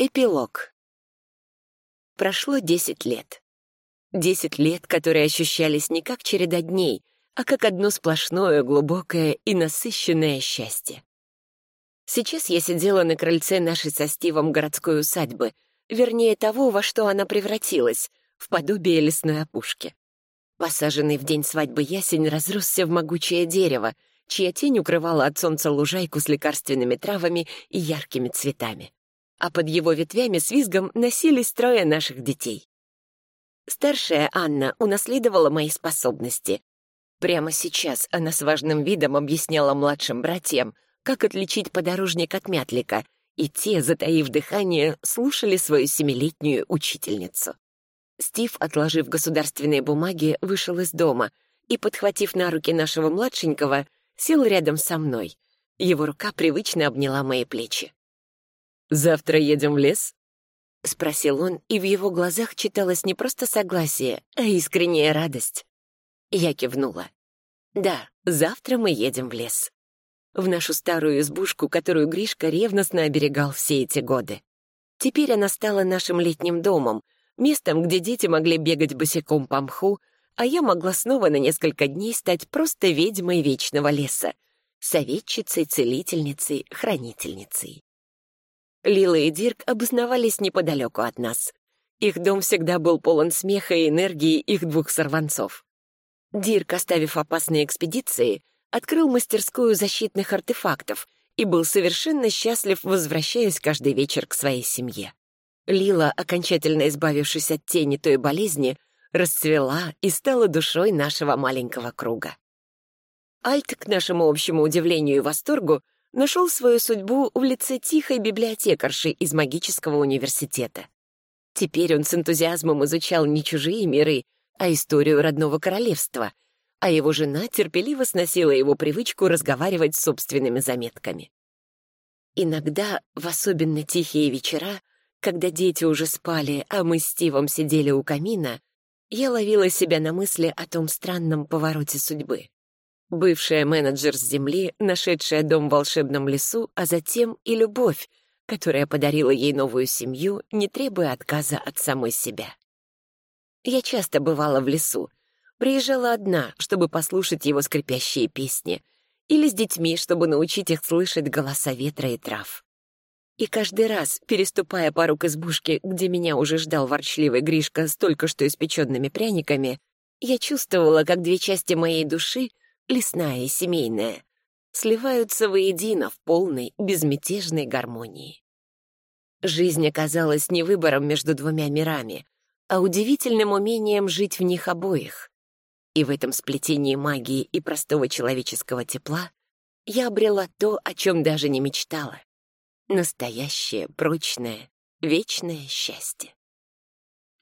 Эпилог. Прошло десять лет. Десять лет, которые ощущались не как череда дней, а как одно сплошное, глубокое и насыщенное счастье. Сейчас я сидела на крыльце нашей со Стивом городской усадьбы, вернее того, во что она превратилась, в подобие лесной опушки. Посаженный в день свадьбы ясень разросся в могучее дерево, чья тень укрывала от солнца лужайку с лекарственными травами и яркими цветами а под его ветвями с визгом носились трое наших детей. Старшая Анна унаследовала мои способности. Прямо сейчас она с важным видом объясняла младшим братьям, как отличить подорожник от мятлика, и те, затаив дыхание, слушали свою семилетнюю учительницу. Стив, отложив государственные бумаги, вышел из дома и, подхватив на руки нашего младшенького, сел рядом со мной. Его рука привычно обняла мои плечи. «Завтра едем в лес?» — спросил он, и в его глазах читалось не просто согласие, а искренняя радость. Я кивнула. «Да, завтра мы едем в лес. В нашу старую избушку, которую Гришка ревностно оберегал все эти годы. Теперь она стала нашим летним домом, местом, где дети могли бегать босиком по мху, а я могла снова на несколько дней стать просто ведьмой вечного леса, советчицей, целительницей, хранительницей. Лила и Дирк обосновались неподалеку от нас. Их дом всегда был полон смеха и энергии их двух сорванцов. Дирк, оставив опасные экспедиции, открыл мастерскую защитных артефактов и был совершенно счастлив, возвращаясь каждый вечер к своей семье. Лила, окончательно избавившись от тени той болезни, расцвела и стала душой нашего маленького круга. Альт, к нашему общему удивлению и восторгу, нашел свою судьбу в лице тихой библиотекарши из магического университета. Теперь он с энтузиазмом изучал не чужие миры, а историю родного королевства, а его жена терпеливо сносила его привычку разговаривать с собственными заметками. Иногда, в особенно тихие вечера, когда дети уже спали, а мы с Стивом сидели у камина, я ловила себя на мысли о том странном повороте судьбы. Бывшая менеджер с земли, нашедшая дом в волшебном лесу, а затем и любовь, которая подарила ей новую семью, не требуя отказа от самой себя. Я часто бывала в лесу, приезжала одна, чтобы послушать его скрипящие песни, или с детьми, чтобы научить их слышать голоса ветра и трав. И каждый раз, переступая пару к избушке, где меня уже ждал ворчливый Гришка с только что испеченными пряниками, я чувствовала, как две части моей души лесная и семейная, сливаются воедино в полной, безмятежной гармонии. Жизнь оказалась не выбором между двумя мирами, а удивительным умением жить в них обоих. И в этом сплетении магии и простого человеческого тепла я обрела то, о чем даже не мечтала. Настоящее, прочное, вечное счастье.